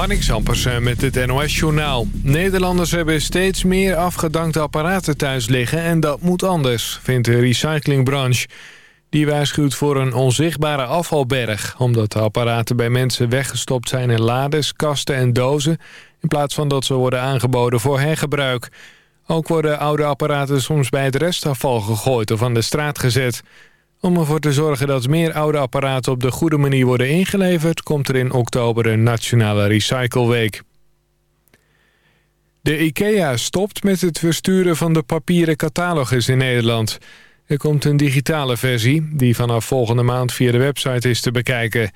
Marnix Ampersen met het NOS-journaal. Nederlanders hebben steeds meer afgedankte apparaten thuis liggen... en dat moet anders, vindt de recyclingbranche. Die waarschuwt voor een onzichtbare afvalberg... omdat de apparaten bij mensen weggestopt zijn in lades, kasten en dozen... in plaats van dat ze worden aangeboden voor hergebruik. Ook worden oude apparaten soms bij het restafval gegooid of aan de straat gezet... Om ervoor te zorgen dat meer oude apparaten op de goede manier worden ingeleverd... komt er in oktober een nationale recycleweek. De IKEA stopt met het versturen van de papieren catalogus in Nederland. Er komt een digitale versie die vanaf volgende maand via de website is te bekijken.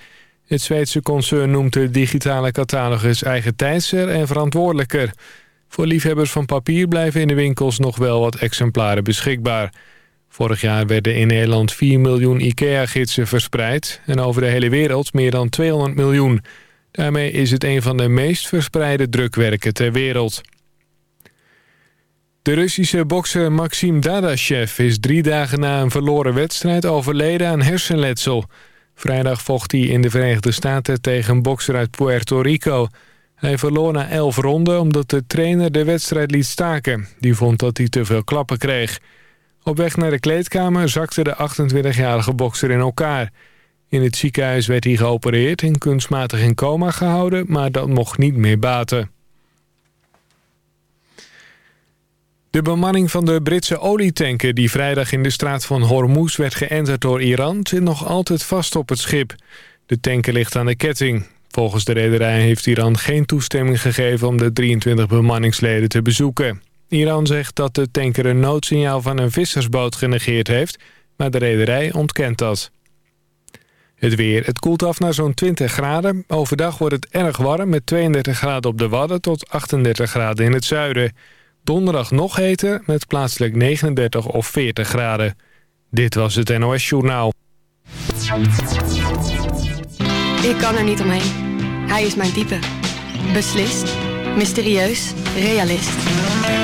Het Zweedse concern noemt de digitale catalogus eigentijdser en verantwoordelijker. Voor liefhebbers van papier blijven in de winkels nog wel wat exemplaren beschikbaar... Vorig jaar werden in Nederland 4 miljoen IKEA-gidsen verspreid... en over de hele wereld meer dan 200 miljoen. Daarmee is het een van de meest verspreide drukwerken ter wereld. De Russische bokser Maxim Dadashev is drie dagen na een verloren wedstrijd overleden aan hersenletsel. Vrijdag vocht hij in de Verenigde Staten tegen een bokser uit Puerto Rico. Hij verloor na elf ronden omdat de trainer de wedstrijd liet staken. Die vond dat hij te veel klappen kreeg. Op weg naar de kleedkamer zakte de 28-jarige bokser in elkaar. In het ziekenhuis werd hij geopereerd en kunstmatig in coma gehouden... maar dat mocht niet meer baten. De bemanning van de Britse olietanker die vrijdag in de straat van Hormuz werd geënterd door Iran... zit nog altijd vast op het schip. De tanker ligt aan de ketting. Volgens de rederij heeft Iran geen toestemming gegeven om de 23 bemanningsleden te bezoeken. Iran zegt dat de tanker een noodsignaal van een vissersboot genegeerd heeft... maar de rederij ontkent dat. Het weer. Het koelt af naar zo'n 20 graden. Overdag wordt het erg warm met 32 graden op de Wadden tot 38 graden in het zuiden. Donderdag nog heter met plaatselijk 39 of 40 graden. Dit was het NOS Journaal. Ik kan er niet omheen. Hij is mijn type. Beslist, mysterieus, realist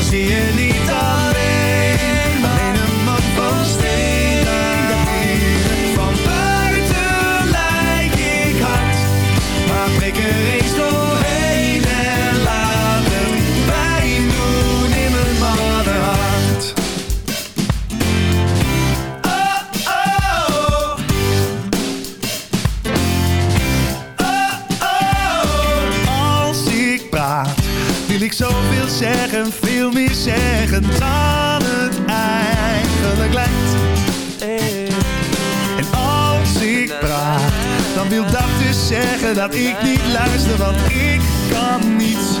Dan zie je niet alleen ik niet luister, want ik kan niet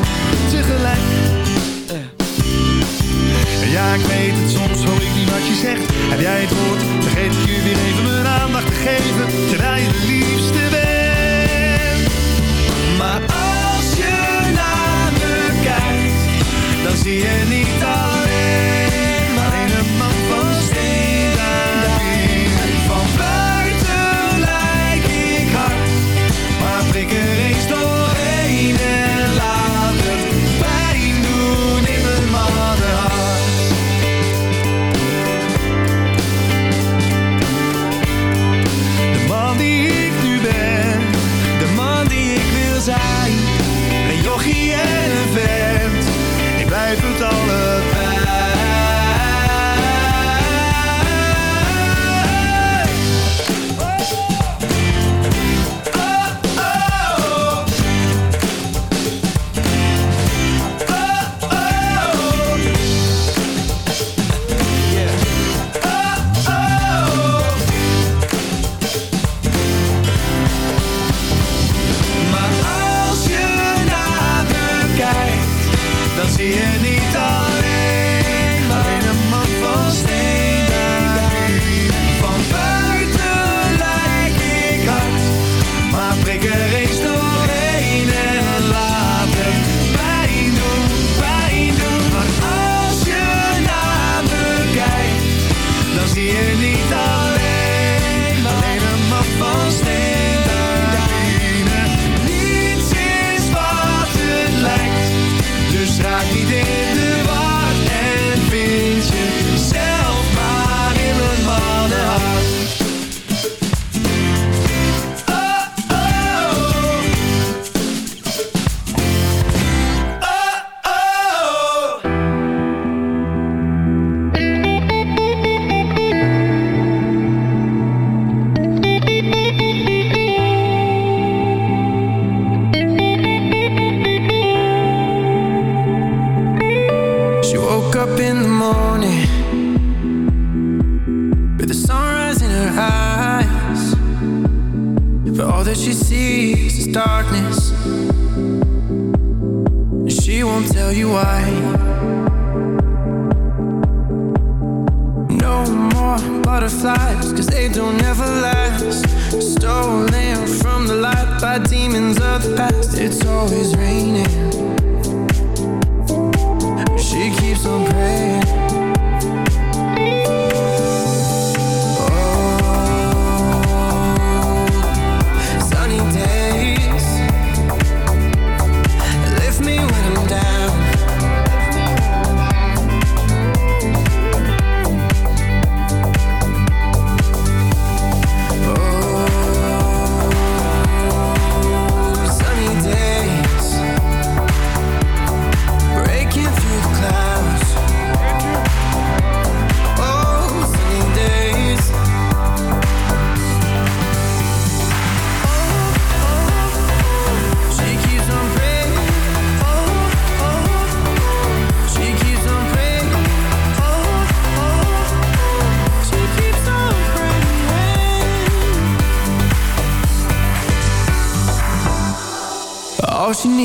see any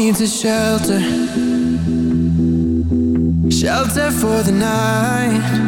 needs a shelter. Shelter for the night.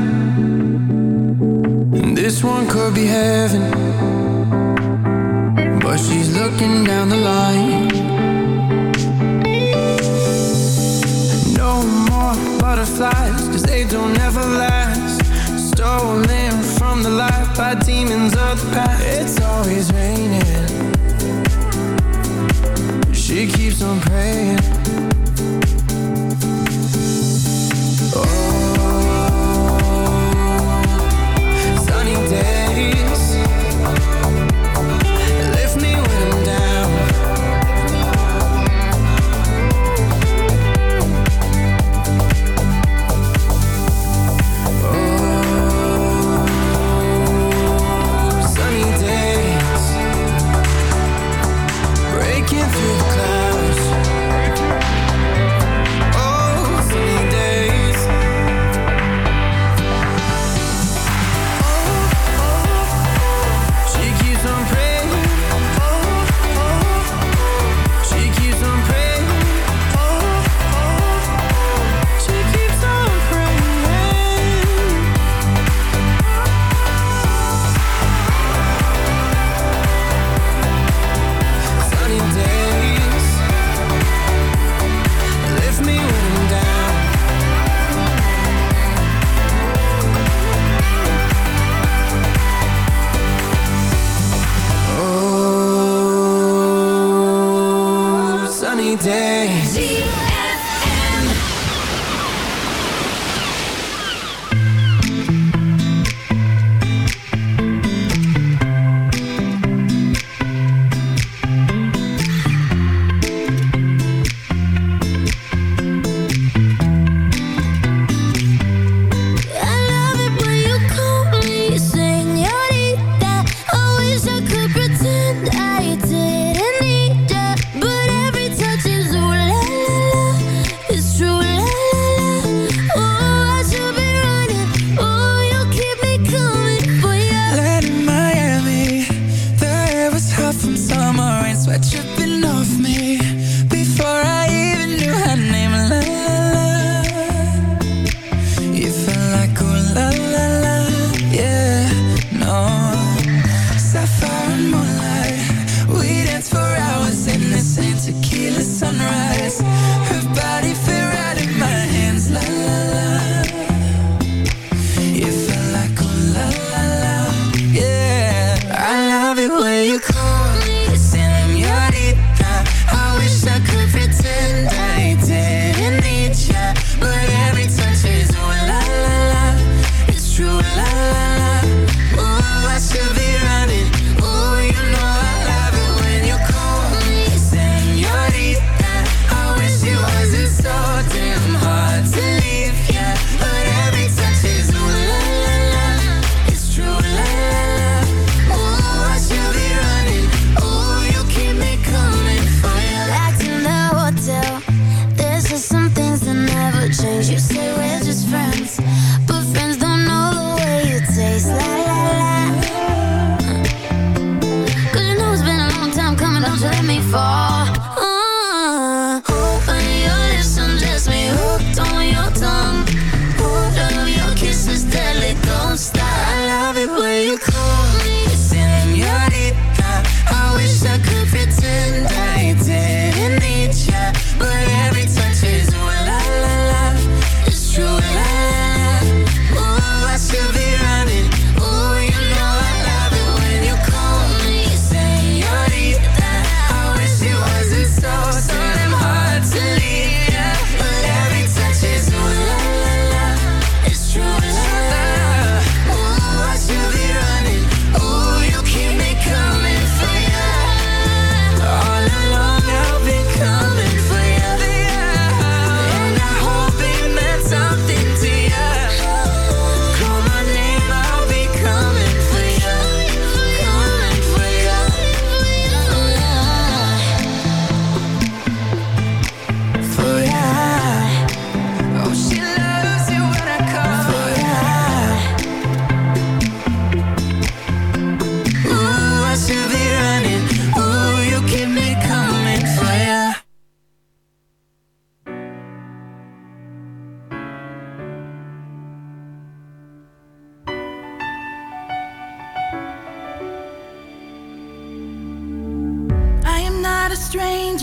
ask of it.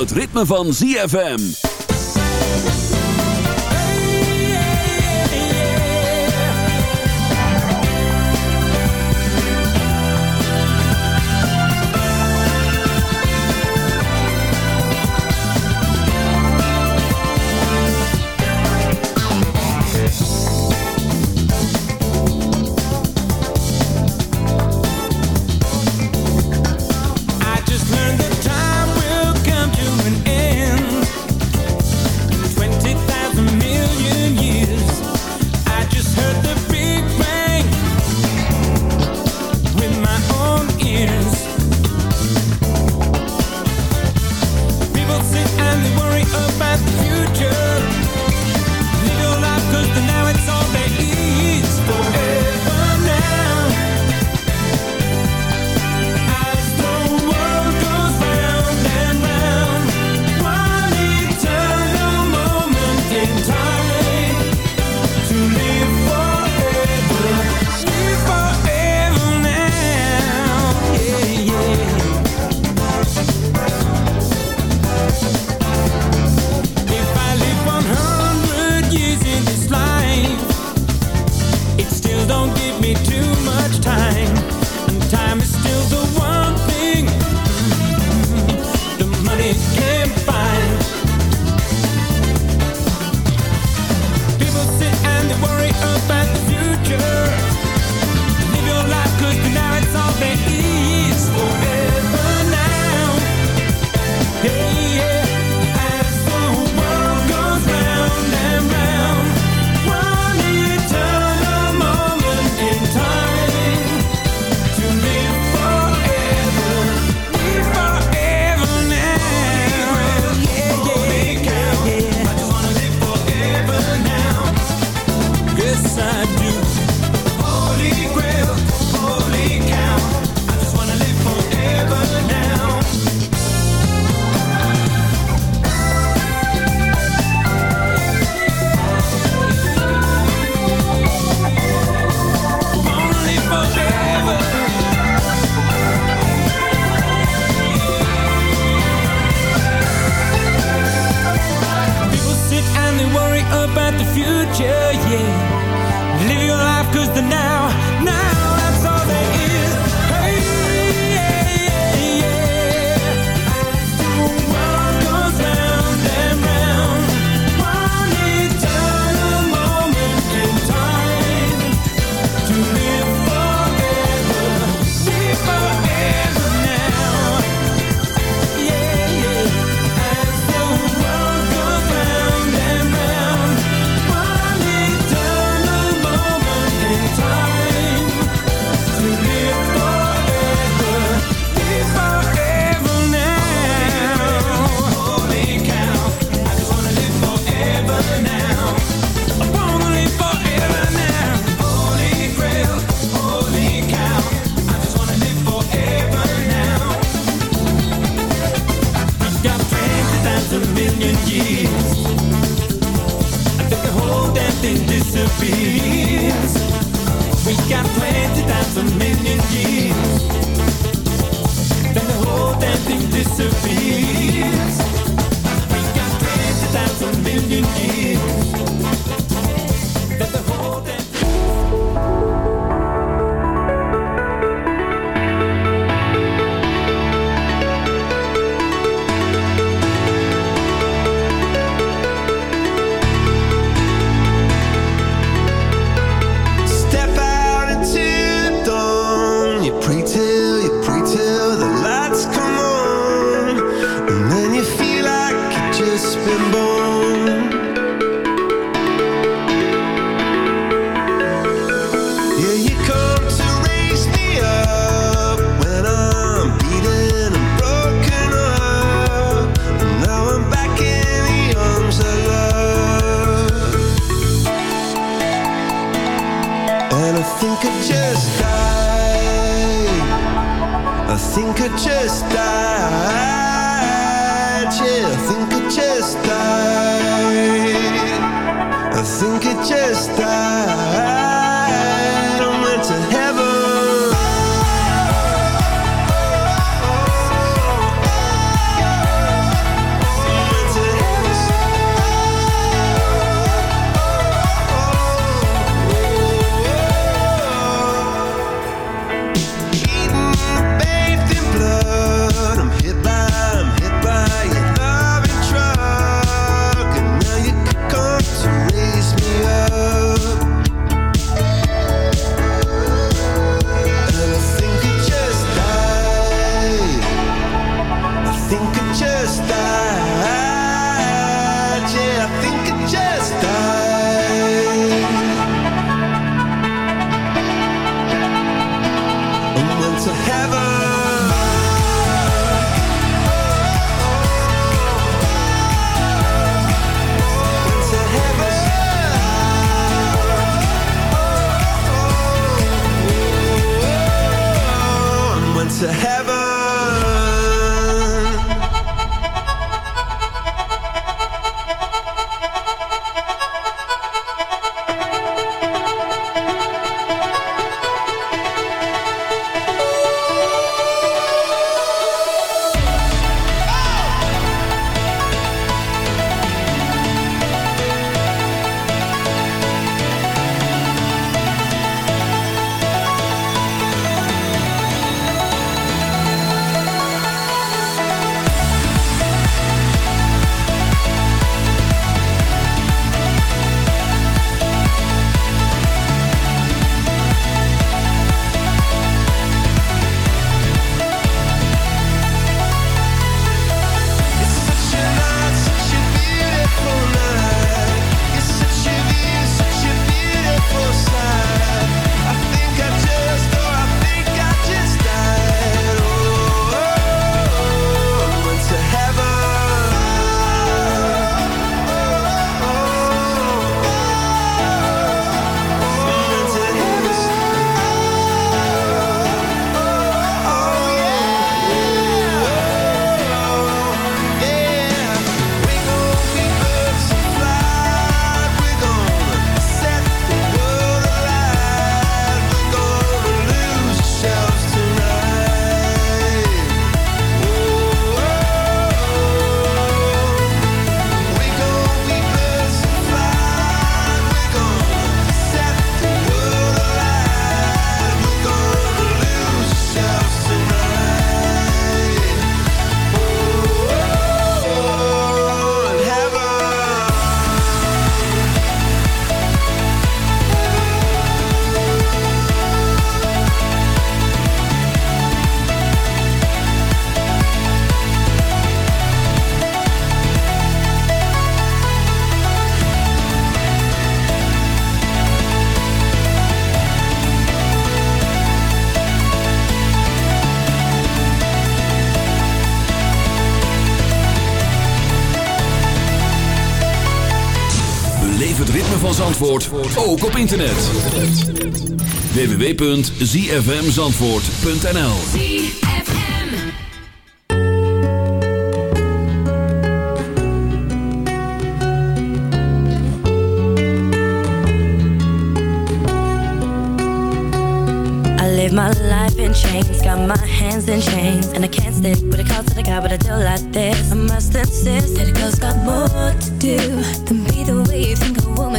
het ritme van ZFM. Zandvoort, ook op internet. www.zfmzandvoort.nl I live my life in chains, got my hands in chains And I can't stick with a call to the guy, but I do like this. I must insist that a girl's got more to do Than be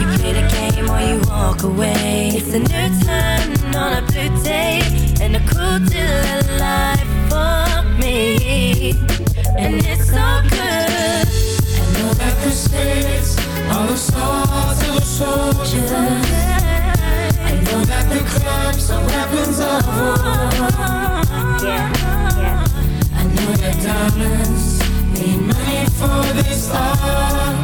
You play the game or you walk away. It's a new turn on a blue day And a cool deal of life for me. And it's so good. I know that the states are the stars of the soldiers I know that the clubs are weapons of war. I know that diamonds need money for this art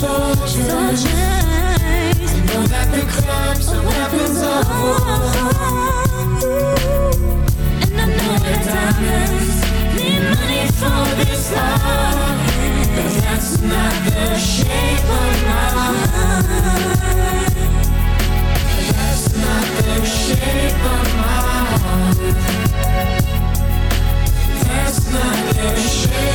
the soldiers. I know that the clubs are weapons of war. And I know that diamonds need money for this art. But that's not the shape of my heart. That's not the shape of my heart. That's not the shape,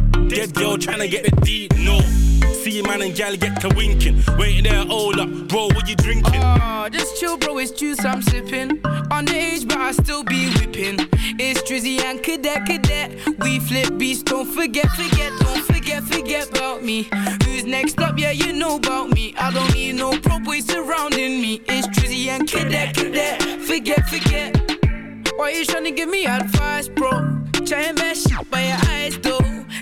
Dead girl tryna get the D, no. See man and gal get to winking. Waiting there, hold up, bro, what you drinking? Ah, oh, just chill, bro, it's juice I'm sipping. Underage, but I still be whipping. It's Drizzy and Cadet, Cadet. We flip beats, don't forget, forget, don't forget, forget about me. Who's next up? Yeah, you know about me. I don't need no pro boys surrounding me. It's Drizzy and Cadet, Cadet. Forget, forget. Why you tryna give me advice, bro? Try and best shit by your eyes, though.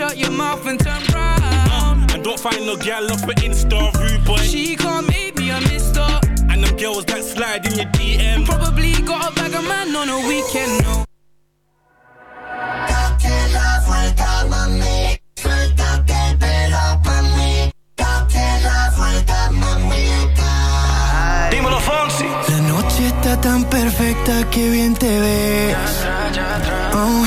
Shut your mouth and turn round. Uh, and don't find no gal off an Insta, rude boy. She can't make me a mister. And them girls that slide in your DM. Probably got a bag of man on a weekend, no. Dímelo, Fonsi. La noche está tan perfecta que bien te ves. Oh,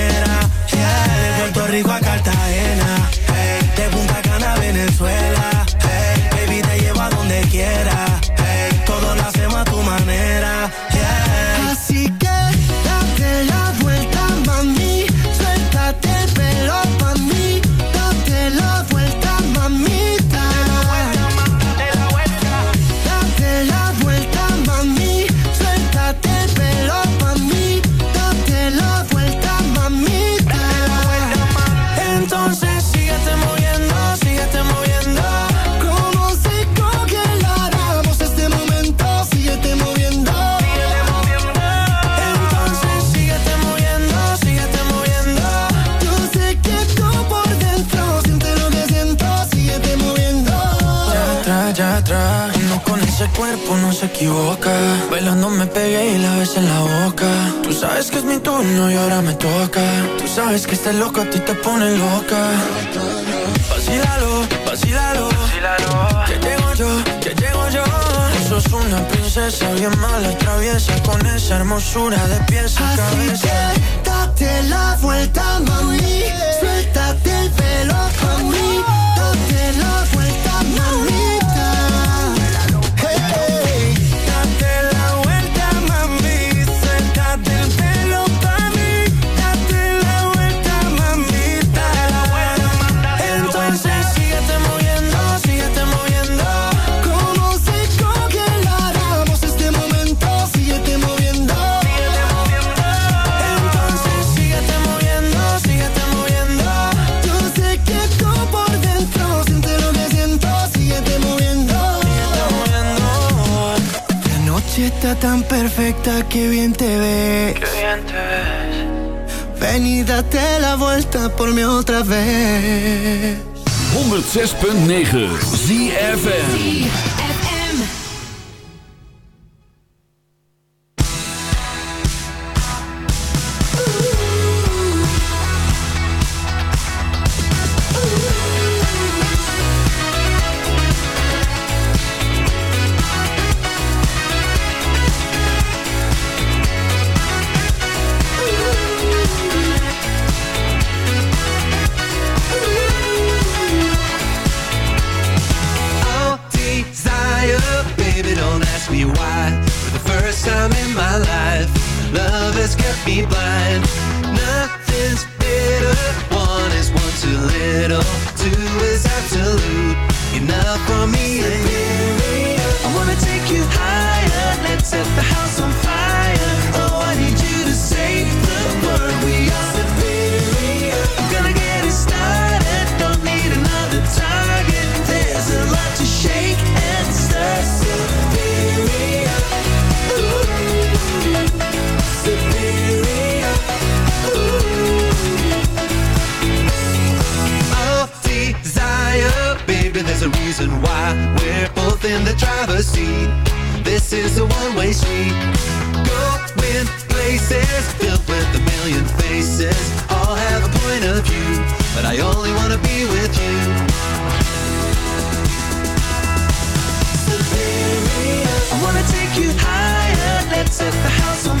Cuerpo no se equivoca. Bailando me pegué y la ves en la boca. Tú sabes que es mi turno y ahora me toca. Tú sabes que este loco a ti te pone loca. Vacílalo, vacílalo. Que llego yo, que llego yo. Tú sos una princesa bien mala, traviesa. Con esa hermosura de pies a cabeza. que date la vuelta, mami. Suéltate el pelo, mami. Date la vuelta, tan perfecta que bien te ves. Qué bien te ves. Ven y date la vuelta por mí otra vez. 106.9 ZFM. Blind. Driver's seat. This is a one-way street. Going places filled with a million faces. All have a point of view, but I only wanna be with you. Superior. I wanna take you higher. Let's set the house on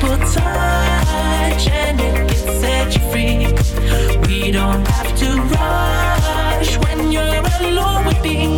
simple touch and it you free. We don't have to rush when you're alone with me.